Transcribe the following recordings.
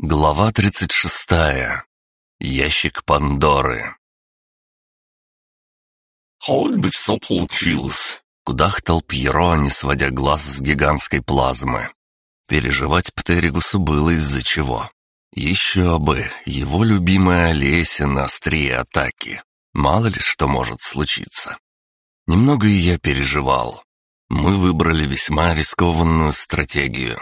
Глава 36. Ящик Пандоры. «Хоть бы все получилось!» — кудахтал Пьеро, не сводя глаз с гигантской плазмы. Переживать Птеригусу было из-за чего. Еще бы, его любимая Олеся на острие атаки. Мало ли что может случиться. Немного и я переживал. Мы выбрали весьма рискованную стратегию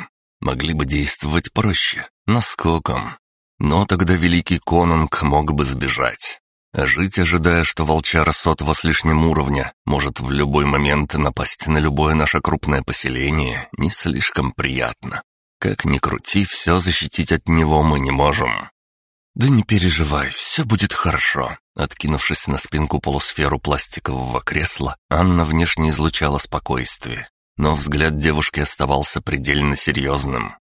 могли бы действовать проще, наскоком. Но тогда великий конунг мог бы сбежать. А жить, ожидая, что волчара сотого с лишним уровня может в любой момент напасть на любое наше крупное поселение, не слишком приятно. Как ни крути, все защитить от него мы не можем. «Да не переживай, все будет хорошо». Откинувшись на спинку полусферу пластикового кресла, Анна внешне излучала спокойствие но взгляд девушки оставался предельно серьезным.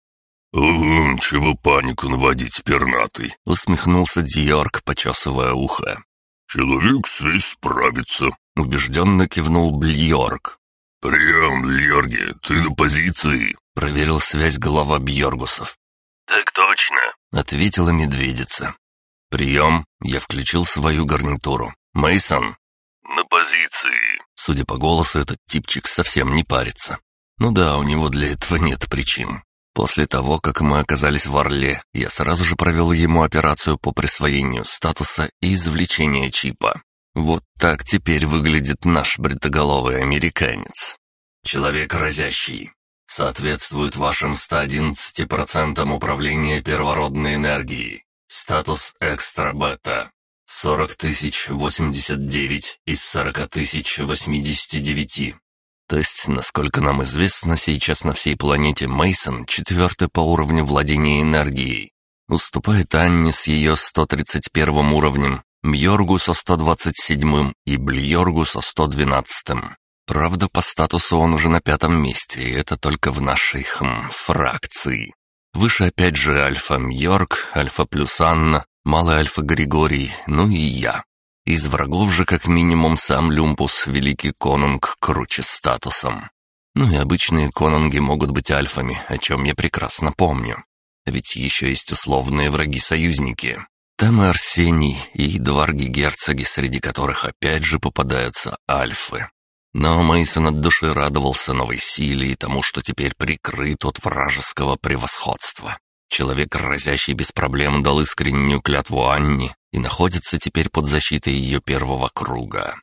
«Угу, чего панику наводить, пернатый?» — усмехнулся Дьорк, почесывая ухо. «Человек свесь справится», — убежденно кивнул Бьорк. «Прием, Бьорги, ты на позиции?» — проверил связь голова Бьоргусов. «Так точно», — ответила медведица. «Прием!» — я включил свою гарнитуру. Мейсон. «На позиции!» Судя по голосу, этот типчик совсем не парится. Ну да, у него для этого нет причин. После того, как мы оказались в Орле, я сразу же провел ему операцию по присвоению статуса и извлечению чипа. Вот так теперь выглядит наш бритоголовый американец. Человек разящий. Соответствует вашим 111% управления первородной энергией. Статус экстра-бета. 40 тысяч 89 из 40 тысяч 89. То есть, насколько нам известно, сейчас на всей планете Мейсон четвертый по уровню владения энергией. Уступает Анне с ее 131 уровнем, Мьоргу со 127 и Бльоргу со 112. Правда, по статусу он уже на пятом месте, и это только в нашей хм, фракции. Выше опять же Альфа Мьорк, Альфа плюс Анна, Малый Альфа Григорий, ну и я. Из врагов же как минимум сам Люмпус, великий конунг, круче статусом. Ну и обычные конунги могут быть альфами, о чем я прекрасно помню. Ведь еще есть условные враги-союзники. Там и Арсений, и дварги-герцоги, среди которых опять же попадаются альфы. Но Мейсон от души радовался новой силе и тому, что теперь прикрыт от вражеского превосходства. Человек, разящий без проблем, дал искреннюю клятву Анне и находится теперь под защитой ее первого круга.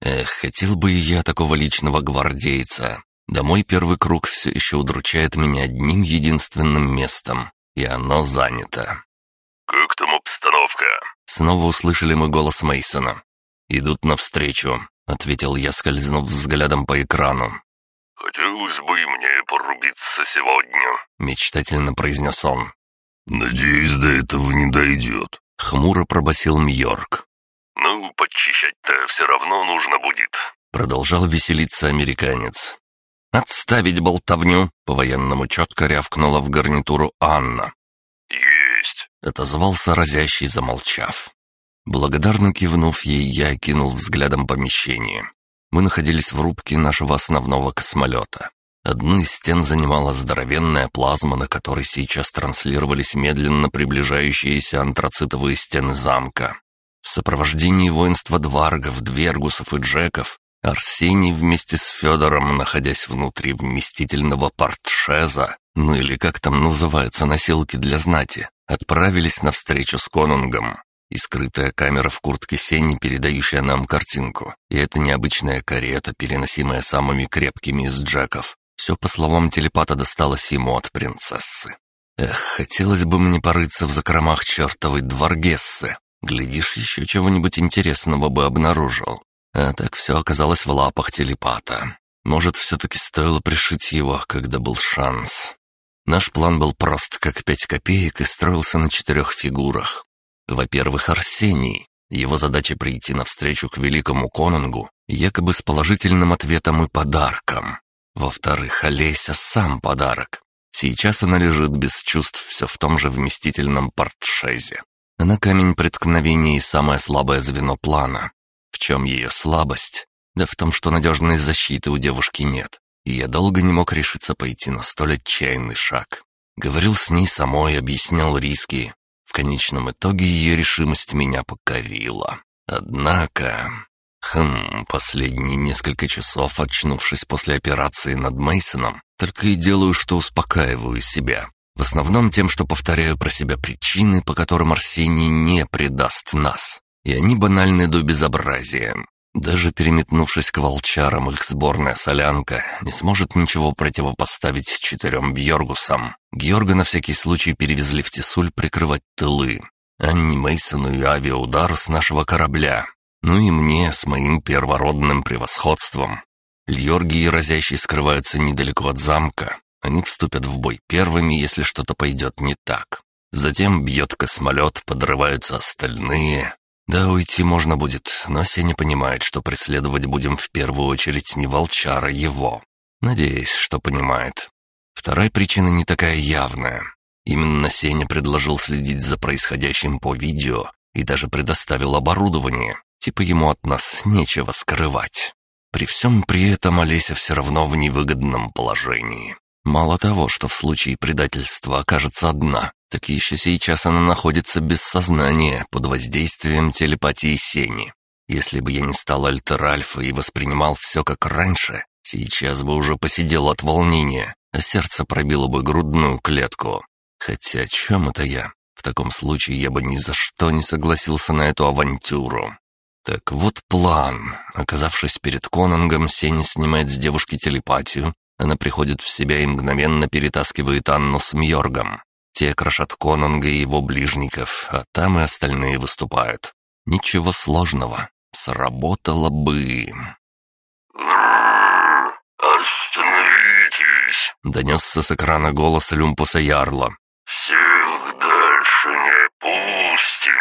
Эх, хотел бы и я такого личного гвардейца. Да мой первый круг все еще удручает меня одним единственным местом, и оно занято. «Как там обстановка?» Снова услышали мы голос Мейсона. «Идут навстречу», — ответил я, скользнув взглядом по экрану. «Хотелось бы мне порубиться сегодня», — мечтательно произнес он. «Надеюсь, до этого не дойдет», — хмуро пробасил Мьорк. «Ну, подчищать-то все равно нужно будет», — продолжал веселиться американец. «Отставить болтовню!» — по-военному четко рявкнула в гарнитуру Анна. «Есть!» — отозвался разящий, замолчав. Благодарно кивнув ей, я кинул взглядом помещение. Мы находились в рубке нашего основного космолета. Одну из стен занимала здоровенная плазма, на которой сейчас транслировались медленно приближающиеся антрацитовые стены замка. В сопровождении воинства дваргов, двергусов и джеков Арсений вместе с Федором, находясь внутри вместительного портшеза, ну или как там называются носилки для знати, отправились навстречу с конунгом и скрытая камера в куртке Сени, передающая нам картинку. И это необычная карета, переносимая самыми крепкими из джаков, Все, по словам телепата, досталось ему от принцессы. Эх, хотелось бы мне порыться в закромах чертовой дворгессы. Глядишь, еще чего-нибудь интересного бы обнаружил. А так все оказалось в лапах телепата. Может, все-таки стоило пришить его, когда был шанс. Наш план был прост как пять копеек и строился на четырех фигурах. Во-первых, Арсений. Его задача прийти навстречу к великому конунгу, якобы с положительным ответом и подарком. Во-вторых, Олеся сам подарок. Сейчас она лежит без чувств все в том же вместительном портшезе. Она камень преткновения и самое слабое звено плана. В чем ее слабость? Да в том, что надежной защиты у девушки нет. И я долго не мог решиться пойти на столь отчаянный шаг. Говорил с ней самой, объяснял риски, конечном итоге ее решимость меня покорила. Однако... Хм, последние несколько часов, очнувшись после операции над Мейсоном, только и делаю, что успокаиваю себя. В основном тем, что повторяю про себя причины, по которым Арсений не предаст нас. И они банальны до безобразия. Даже переметнувшись к волчарам, их сборная солянка не сможет ничего противопоставить четырем Бьоргусам. Георга на всякий случай перевезли в Тесуль прикрывать тылы. Анни Мейсону и авиаудар с нашего корабля. Ну и мне с моим первородным превосходством. Льорги и разящий скрываются недалеко от замка. Они вступят в бой первыми, если что-то пойдет не так. Затем бьет космолет, подрываются остальные. Да, уйти можно будет, но Сеня понимает, что преследовать будем в первую очередь не волчара его. Надеюсь, что понимает. Вторая причина не такая явная. Именно Сеня предложил следить за происходящим по видео и даже предоставил оборудование, типа ему от нас нечего скрывать. При всем при этом Олеся все равно в невыгодном положении. Мало того, что в случае предательства окажется одна, так еще сейчас она находится без сознания под воздействием телепатии Сени. Если бы я не стал Альтер Альфа и воспринимал все как раньше, сейчас бы уже посидел от волнения, а сердце пробило бы грудную клетку. Хотя о чем это я? В таком случае я бы ни за что не согласился на эту авантюру. Так вот план. Оказавшись перед Кононгом, Сеня снимает с девушки телепатию. Она приходит в себя и мгновенно перетаскивает Анну с Мьоргом. Те крошат Конунга и его ближников, а там и остальные выступают. Ничего сложного. Сработало бы. «Останови здесь!» — донесся с экрана голос Люмпуса Ярла. «Всех дальше не пустим!»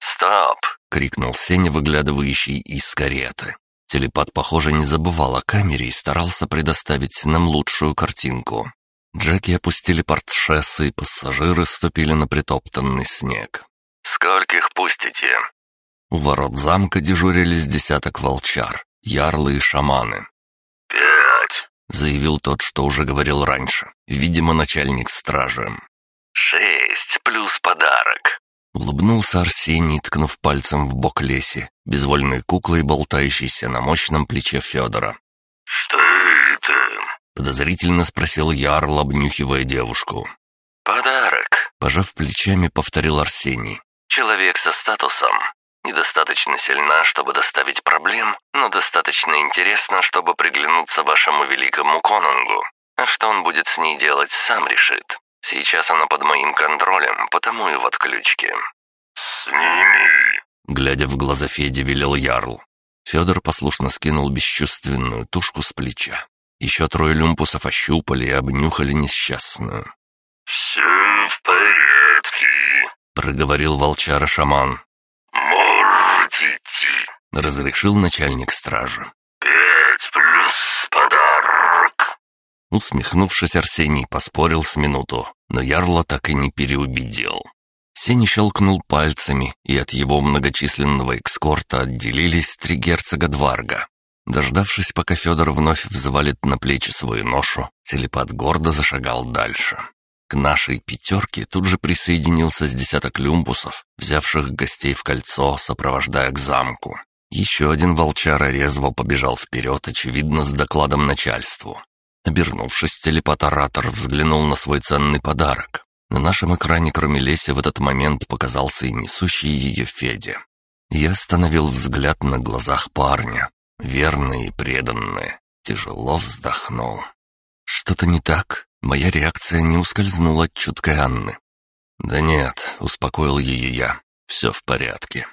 «Стоп!» — крикнул Сеня, выглядывающий из кареты. Телепат, похоже, не забывал о камере и старался предоставить нам лучшую картинку. Джеки опустили портшессы, и пассажиры ступили на притоптанный снег. «Скольких пустите?» У ворот замка дежурили с десяток волчар, ярлы и шаманы заявил тот, что уже говорил раньше. Видимо, начальник стражи. «Шесть плюс подарок», — улыбнулся Арсений, ткнув пальцем в бок леси, безвольной куклой, болтающейся на мощном плече Федора. «Что это?» — подозрительно спросил Ярл, обнюхивая девушку. «Подарок», — пожав плечами, повторил Арсений. «Человек со статусом недостаточно сильна, чтобы доставить проблем, но достаточно интересна, чтобы приглянуться вашему великому конунгу. А что он будет с ней делать, сам решит. Сейчас она под моим контролем, потому и в отключке». «Сними!» — глядя в глаза Феди, велел Ярл. Федор послушно скинул бесчувственную тушку с плеча. Еще трое люмпусов ощупали и обнюхали несчастную. «Все в порядке», — проговорил волчара-шаман. — разрешил начальник стражи. «Пять плюс подарок». Усмехнувшись, Арсений поспорил с минуту, но Ярла так и не переубедил. Сень щелкнул пальцами, и от его многочисленного экскорта отделились три герцога Дварга. Дождавшись, пока Федор вновь взвалит на плечи свою ношу, телепат гордо зашагал дальше. К нашей пятерке тут же присоединился с десяток люмбусов, взявших гостей в кольцо, сопровождая к замку. Еще один волчара резво побежал вперед, очевидно, с докладом начальству. Обернувшись, телепаторатор взглянул на свой ценный подарок. На нашем экране, кроме Леси, в этот момент показался и несущий ее Федя. Я остановил взгляд на глазах парня. Верные и преданные. Тяжело вздохнул. Что-то не так? Моя реакция не ускользнула от чуткой Анны. «Да нет», — успокоил ее я, — «все в порядке.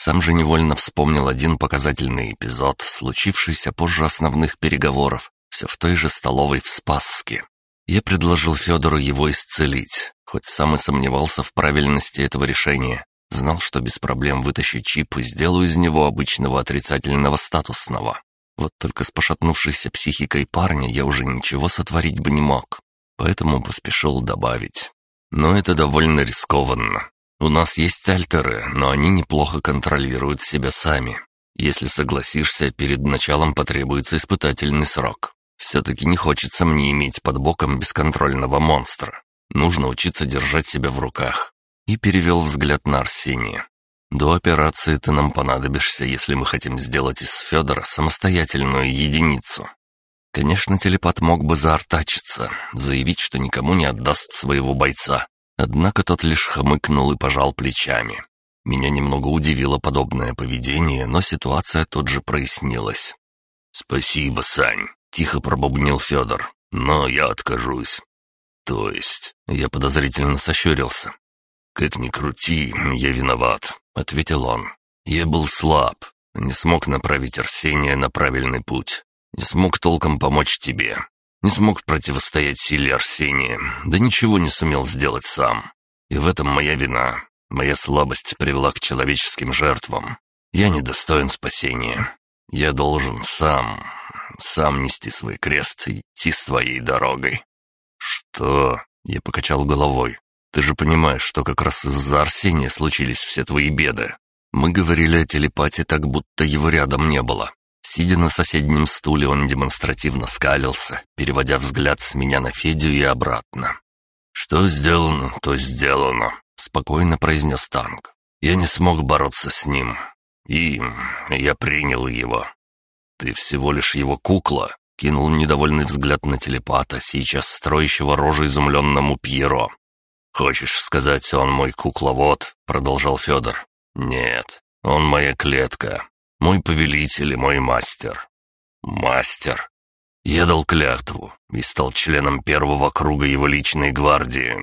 Сам же невольно вспомнил один показательный эпизод, случившийся позже основных переговоров, все в той же столовой в Спасске. Я предложил Федору его исцелить, хоть сам и сомневался в правильности этого решения. Знал, что без проблем вытащу чип и сделаю из него обычного отрицательного статусного. Вот только с пошатнувшейся психикой парня я уже ничего сотворить бы не мог. Поэтому поспешил добавить. Но это довольно рискованно. У нас есть альтеры, но они неплохо контролируют себя сами. Если согласишься, перед началом потребуется испытательный срок. Все-таки не хочется мне иметь под боком бесконтрольного монстра. Нужно учиться держать себя в руках». И перевел взгляд на Арсения. «До операции ты нам понадобишься, если мы хотим сделать из Федора самостоятельную единицу». Конечно, телепат мог бы заортачиться, заявить, что никому не отдаст своего бойца, Однако тот лишь хмыкнул и пожал плечами. Меня немного удивило подобное поведение, но ситуация тут же прояснилась. «Спасибо, Сань», — тихо пробубнил Федор, — «но я откажусь». «То есть?» — я подозрительно сощурился. «Как ни крути, я виноват», — ответил он. «Я был слаб, не смог направить Арсения на правильный путь, не смог толком помочь тебе, не смог противостоять силе Арсения, да ничего не сумел сделать сам. И в этом моя вина. Моя слабость привела к человеческим жертвам. Я недостоин спасения. Я должен сам, сам нести свой крест и идти своей дорогой. Что? Я покачал головой. Ты же понимаешь, что как раз из-за Арсения случились все твои беды. Мы говорили о телепате так, будто его рядом не было. Сидя на соседнем стуле, он демонстративно скалился, переводя взгляд с меня на Федю и обратно. «Что сделано, то сделано», — спокойно произнес танк. «Я не смог бороться с ним. И я принял его». «Ты всего лишь его кукла», — кинул недовольный взгляд на телепата, сейчас строящего рожи изумленному Пьеро. «Хочешь сказать, он мой кукловод?» — продолжал Федор. «Нет, он моя клетка, мой повелитель и мой мастер. Мастер. Я дал клятву и стал членом первого круга его личной гвардии.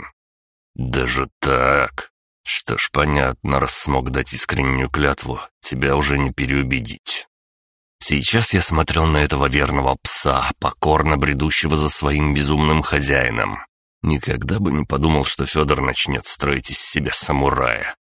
Даже так? Что ж, понятно, раз смог дать искреннюю клятву, тебя уже не переубедить. Сейчас я смотрел на этого верного пса, покорно бредущего за своим безумным хозяином. Никогда бы не подумал, что Федор начнет строить из себя самурая.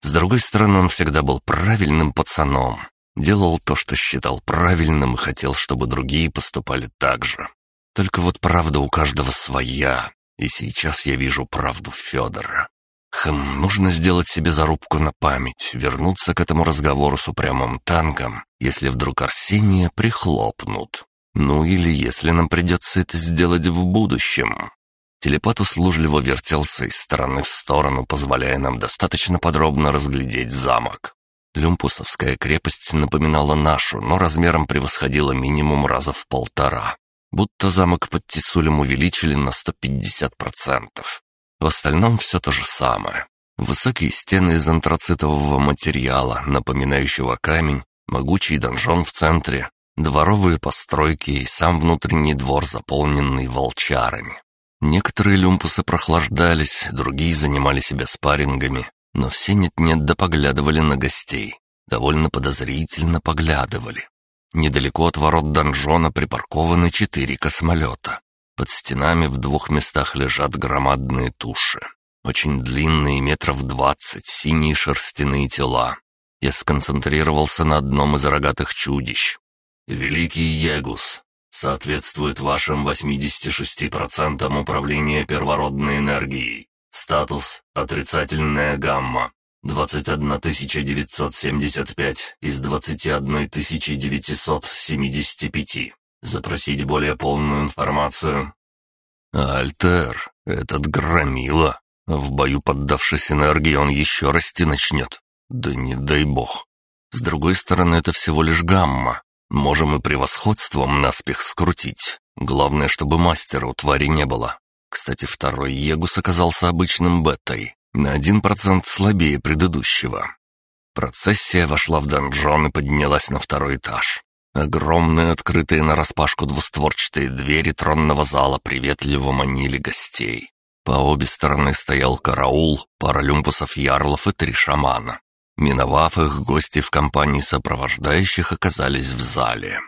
С другой стороны, он всегда был правильным пацаном, Делал то, что считал правильным и хотел, чтобы другие поступали так же. Только вот правда у каждого своя, и сейчас я вижу правду Федора. Хм, нужно сделать себе зарубку на память, вернуться к этому разговору с упрямым танком, если вдруг Арсения прихлопнут. Ну или если нам придется это сделать в будущем. Телепат услужливо вертелся из стороны в сторону, позволяя нам достаточно подробно разглядеть замок. Люмпусовская крепость напоминала нашу, но размером превосходила минимум раза в полтора. Будто замок под Тисулем увеличили на 150%. В остальном все то же самое. Высокие стены из антрацитового материала, напоминающего камень, могучий донжон в центре, дворовые постройки и сам внутренний двор, заполненный волчарами. Некоторые люмпусы прохлаждались, другие занимали себя спаррингами, но все нет-нет да поглядывали на гостей. Довольно подозрительно поглядывали. Недалеко от ворот донжона припаркованы четыре космолета. Под стенами в двух местах лежат громадные туши. Очень длинные, метров двадцать, синие шерстяные тела. Я сконцентрировался на одном из рогатых чудищ. «Великий Ягус, соответствует вашим 86% управления первородной энергией. Статус «Отрицательная гамма». 21975 из 21975. Запросить более полную информацию. Альтер, этот громила. В бою, поддавшись энергии, он еще расти начнет. Да не дай бог. С другой стороны, это всего лишь гамма. Можем и превосходством наспех скрутить. Главное, чтобы мастера у твари не было. Кстати, второй Егус оказался обычным бетой, на один процент слабее предыдущего. Процессия вошла в донжон и поднялась на второй этаж. Огромные открытые нараспашку двустворчатые двери тронного зала приветливо манили гостей. По обе стороны стоял караул, пара люмпусов-ярлов и три шамана. Миновав их, гости в компании сопровождающих оказались в зале.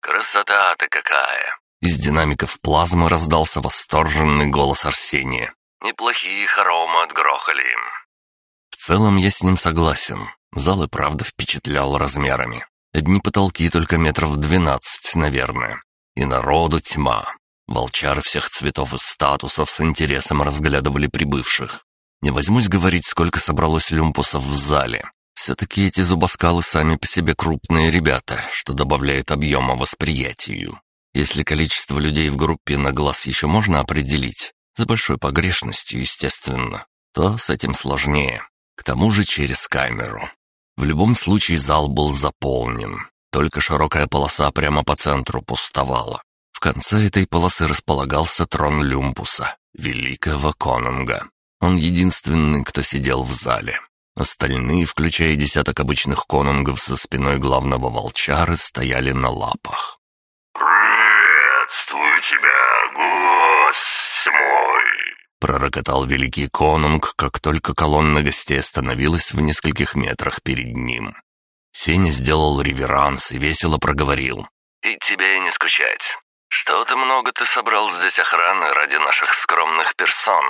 «Красота-то какая!» Из динамиков плазмы раздался восторженный голос Арсения. «Неплохие хоромы отгрохали». В целом я с ним согласен. Зал и правда впечатлял размерами. Одни потолки только метров двенадцать, наверное. И народу тьма. Волчары всех цветов и статусов с интересом разглядывали прибывших. Не возьмусь говорить, сколько собралось люмпусов в зале. Все-таки эти зубоскалы сами по себе крупные ребята, что добавляет объема восприятию. Если количество людей в группе на глаз еще можно определить, за большой погрешностью, естественно, то с этим сложнее. К тому же через камеру. В любом случае зал был заполнен. Только широкая полоса прямо по центру пустовала. В конце этой полосы располагался трон Люмпуса, великого конунга. Он единственный, кто сидел в зале. Остальные, включая десяток обычных конунгов со спиной главного волчары, стояли на лапах. «Приветствую тебя, гость мой!» Пророкотал великий конунг, как только колонна гостей остановилась в нескольких метрах перед ним. Сеня сделал реверанс и весело проговорил. «И тебе не скучать. Что-то много ты собрал здесь охраны ради наших скромных персон».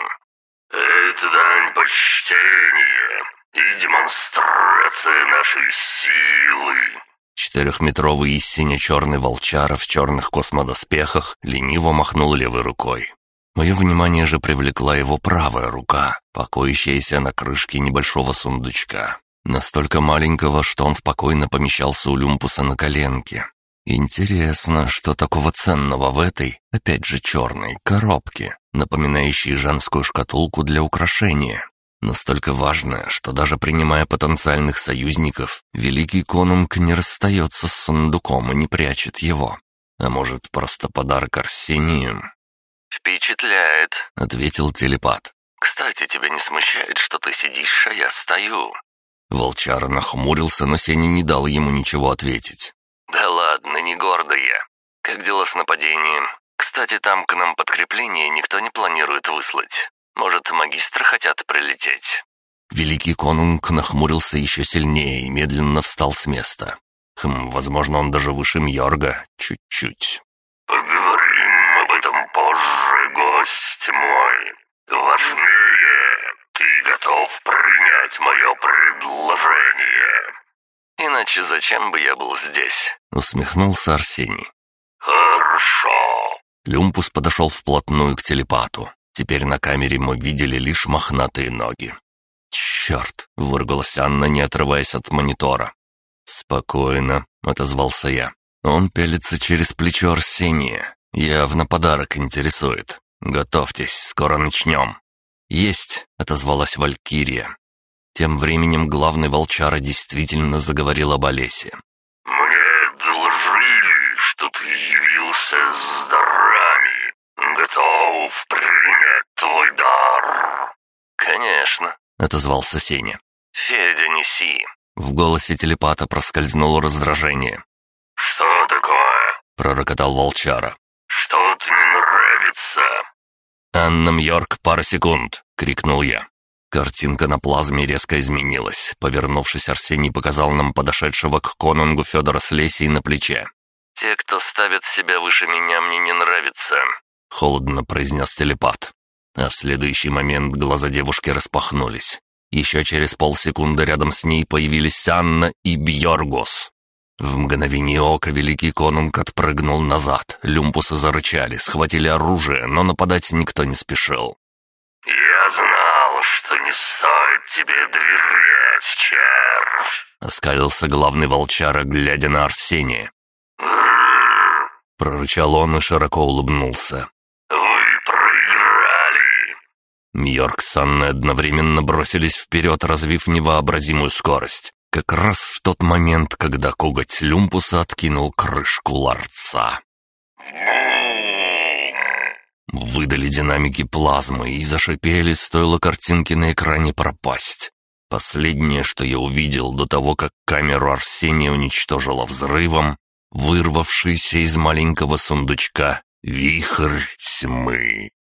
«Это дань почтения и демонстрация нашей силы», Четырехметровый и черный волчара в черных космодоспехах лениво махнул левой рукой. Мое внимание же привлекла его правая рука, покоящаяся на крышке небольшого сундучка. Настолько маленького, что он спокойно помещался у люмпуса на коленке. Интересно, что такого ценного в этой, опять же черной, коробке, напоминающей женскую шкатулку для украшения. Настолько важное, что даже принимая потенциальных союзников, великий конунг не расстается с сундуком и не прячет его. А может, просто подарок Арсению? «Впечатляет», — ответил телепат. «Кстати, тебя не смущает, что ты сидишь, а я стою?» Волчара нахмурился, но Сеня не дал ему ничего ответить. «Да ладно, не гордо я. Как дела с нападением? Кстати, там к нам подкрепление никто не планирует выслать. Может, магистры хотят прилететь?» Великий конунг нахмурился еще сильнее и медленно встал с места. Хм, возможно, он даже выше Мьорга. Чуть-чуть. «Поговорим об этом позже, гость мой. Важнее, ты готов принять мое предложение?» «Иначе зачем бы я был здесь?» — усмехнулся Арсений. «Хорошо». Люмпус подошел вплотную к телепату. Теперь на камере мы видели лишь мохнатые ноги. «Черт!» — выругалась Анна, не отрываясь от монитора. «Спокойно», — отозвался я. «Он пялится через плечо Арсения. Явно подарок интересует. Готовьтесь, скоро начнем». «Есть!» — отозвалась Валькирия. Тем временем главный волчара действительно заговорил об Олесе. «Мне доложили, что ты явился с дарами. Готов готов принять твой дар?» «Конечно», — отозвался Сеня. «Федя, неси». В голосе телепата проскользнуло раздражение. «Что такое?» — пророкотал волчара. «Что-то не нравится». «Анна Мьорк, пара секунд!» — крикнул я. Картинка на плазме резко изменилась. Повернувшись, Арсений показал нам подошедшего к конунгу Федора с лесей на плече. «Те, кто ставят себя выше меня, мне не нравится. — холодно произнес телепат. А в следующий момент глаза девушки распахнулись. Еще через полсекунды рядом с ней появились Анна и Бьоргос. В мгновение ока великий конунг отпрыгнул назад. Люмпусы зарычали, схватили оружие, но нападать никто не спешил. «Я знал, что не стоит тебе доверять, червь!» — оскалился главный волчара, глядя на Арсения. Прорычал он и широко улыбнулся. Мьорк с Анной одновременно бросились вперед, развив невообразимую скорость. Как раз в тот момент, когда коготь люмпуса откинул крышку ларца. Выдали динамики плазмы и зашипели, стоило картинки на экране пропасть. Последнее, что я увидел до того, как камеру Арсения уничтожила взрывом, вырвавшийся из маленького сундучка вихрь тьмы.